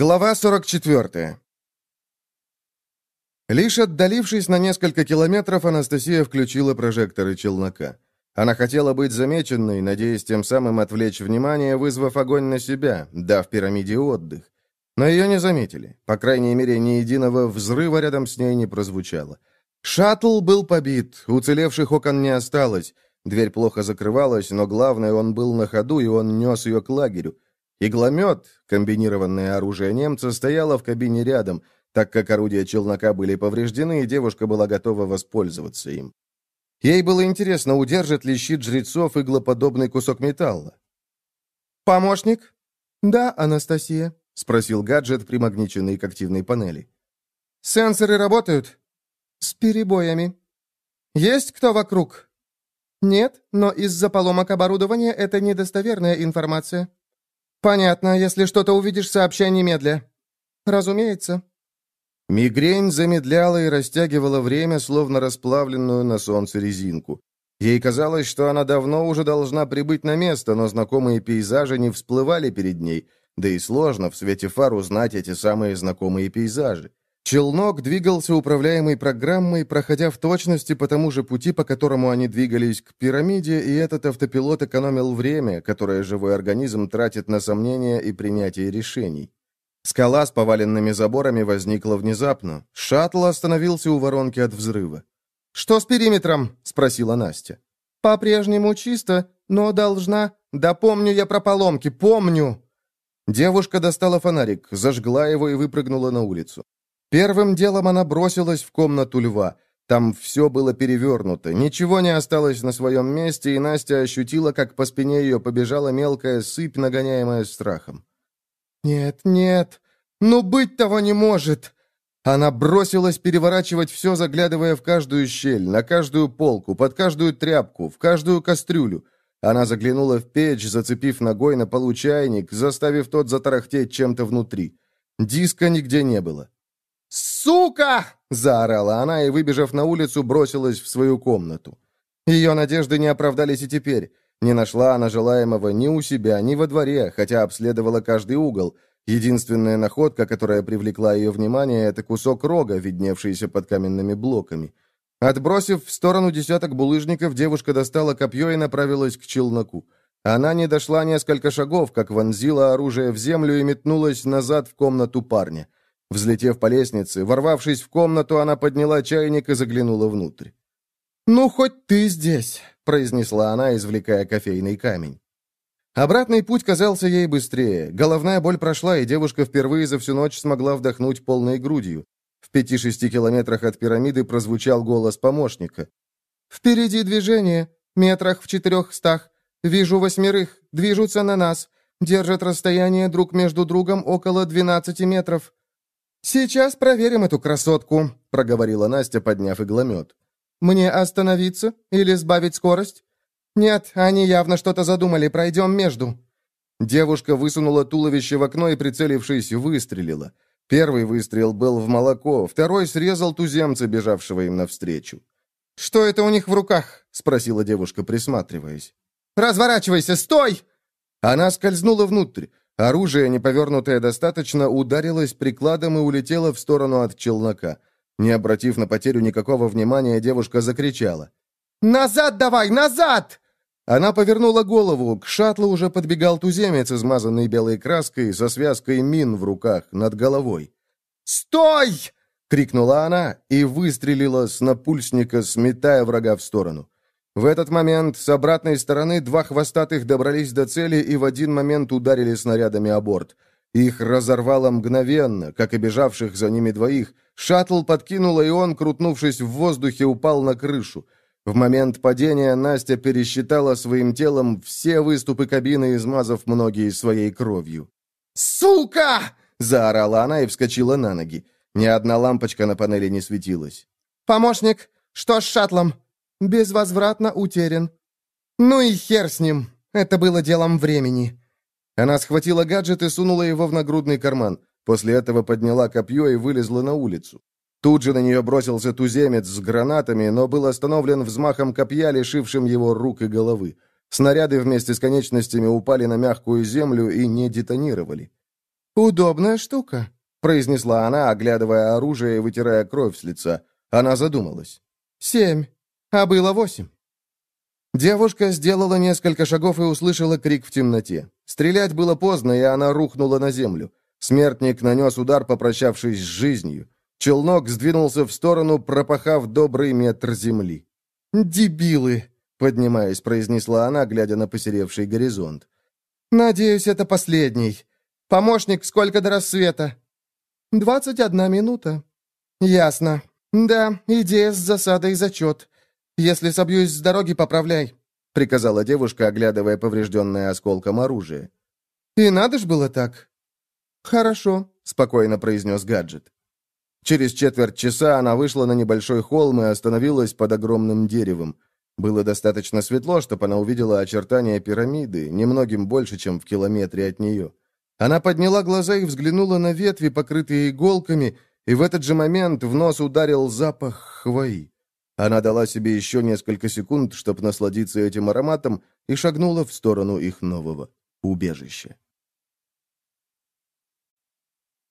Глава 44. Лишь отдалившись на несколько километров, Анастасия включила прожекторы челнока. Она хотела быть замеченной, надеясь тем самым отвлечь внимание, вызвав огонь на себя, дав пирамиде отдых. Но ее не заметили. По крайней мере, ни единого взрыва рядом с ней не прозвучало. Шаттл был побит, уцелевших окон не осталось. Дверь плохо закрывалась, но главное, он был на ходу, и он нес ее к лагерю. Игломет, комбинированное оружие немца, стояло в кабине рядом, так как орудия челнока были повреждены, и девушка была готова воспользоваться им. Ей было интересно, удержит ли щит жрецов иглоподобный кусок металла. «Помощник?» «Да, Анастасия», — спросил гаджет, примагниченный к активной панели. «Сенсоры работают?» «С перебоями». «Есть кто вокруг?» «Нет, но из-за поломок оборудования это недостоверная информация». «Понятно. Если что-то увидишь, сообщай немедля». «Разумеется». Мигрень замедляла и растягивала время, словно расплавленную на солнце резинку. Ей казалось, что она давно уже должна прибыть на место, но знакомые пейзажи не всплывали перед ней, да и сложно в свете фар узнать эти самые знакомые пейзажи. Челнок двигался управляемой программой, проходя в точности по тому же пути, по которому они двигались к пирамиде, и этот автопилот экономил время, которое живой организм тратит на сомнения и принятие решений. Скала с поваленными заборами возникла внезапно. Шаттл остановился у воронки от взрыва. «Что с периметром?» — спросила Настя. «По-прежнему чисто, но должна...» «Да помню я про поломки, помню!» Девушка достала фонарик, зажгла его и выпрыгнула на улицу. Первым делом она бросилась в комнату льва. Там все было перевернуто, ничего не осталось на своем месте, и Настя ощутила, как по спине ее побежала мелкая сыпь, нагоняемая страхом. «Нет, нет, ну быть того не может!» Она бросилась переворачивать все, заглядывая в каждую щель, на каждую полку, под каждую тряпку, в каждую кастрюлю. Она заглянула в печь, зацепив ногой на полу чайник, заставив тот затарахтеть чем-то внутри. Диска нигде не было. «Сука!» — заорала она и, выбежав на улицу, бросилась в свою комнату. Ее надежды не оправдались и теперь. Не нашла она желаемого ни у себя, ни во дворе, хотя обследовала каждый угол. Единственная находка, которая привлекла ее внимание, это кусок рога, видневшийся под каменными блоками. Отбросив в сторону десяток булыжников, девушка достала копье и направилась к челноку. Она не дошла несколько шагов, как вонзила оружие в землю и метнулась назад в комнату парня. Взлетев по лестнице, ворвавшись в комнату, она подняла чайник и заглянула внутрь. «Ну, хоть ты здесь», — произнесла она, извлекая кофейный камень. Обратный путь казался ей быстрее. Головная боль прошла, и девушка впервые за всю ночь смогла вдохнуть полной грудью. В пяти-шести километрах от пирамиды прозвучал голос помощника. «Впереди движение, метрах в четырехстах. Вижу восьмерых, движутся на нас. Держат расстояние друг между другом около двенадцати метров. «Сейчас проверим эту красотку», — проговорила Настя, подняв игломет. «Мне остановиться или сбавить скорость?» «Нет, они явно что-то задумали, пройдем между». Девушка высунула туловище в окно и, прицелившись, выстрелила. Первый выстрел был в молоко, второй срезал туземца, бежавшего им навстречу. «Что это у них в руках?» — спросила девушка, присматриваясь. «Разворачивайся! Стой!» Она скользнула внутрь. Оружие, не повернутое достаточно, ударилось прикладом и улетело в сторону от челнока. Не обратив на потерю никакого внимания, девушка закричала. «Назад давай! Назад!» Она повернула голову. К шаттлу уже подбегал туземец, измазанный белой краской, со связкой мин в руках, над головой. «Стой!» — крикнула она и выстрелила с напульсника, сметая врага в сторону. В этот момент с обратной стороны два хвостатых добрались до цели и в один момент ударили снарядами о борт. Их разорвало мгновенно, как и бежавших за ними двоих. Шаттл подкинуло, и он, крутнувшись в воздухе, упал на крышу. В момент падения Настя пересчитала своим телом все выступы кабины, измазав многие своей кровью. «Сука!» — заорала она и вскочила на ноги. Ни одна лампочка на панели не светилась. «Помощник, что с шаттлом?» Безвозвратно утерян. Ну и хер с ним. Это было делом времени. Она схватила гаджет и сунула его в нагрудный карман. После этого подняла копье и вылезла на улицу. Тут же на нее бросился туземец с гранатами, но был остановлен взмахом копья, лишившим его рук и головы. Снаряды вместе с конечностями упали на мягкую землю и не детонировали. «Удобная штука», — произнесла она, оглядывая оружие и вытирая кровь с лица. Она задумалась. «Семь, а было восемь». Девушка сделала несколько шагов и услышала крик в темноте. Стрелять было поздно, и она рухнула на землю. Смертник нанес удар, попрощавшись с жизнью. Челнок сдвинулся в сторону, пропахав добрый метр земли. «Дебилы!» — поднимаясь, произнесла она, глядя на посеревший горизонт. «Надеюсь, это последний. Помощник, сколько до рассвета?» «Двадцать одна минута». «Ясно. Да, идея с засадой зачет. Если собьюсь с дороги, поправляй», — приказала девушка, оглядывая поврежденное осколком оружие. «И надо ж было так». «Хорошо», — спокойно произнес гаджет. Через четверть часа она вышла на небольшой холм и остановилась под огромным деревом. Было достаточно светло, чтобы она увидела очертания пирамиды, немногим больше, чем в километре от нее. Она подняла глаза и взглянула на ветви, покрытые иголками, и в этот же момент в нос ударил запах хвои. Она дала себе еще несколько секунд, чтобы насладиться этим ароматом, и шагнула в сторону их нового убежища.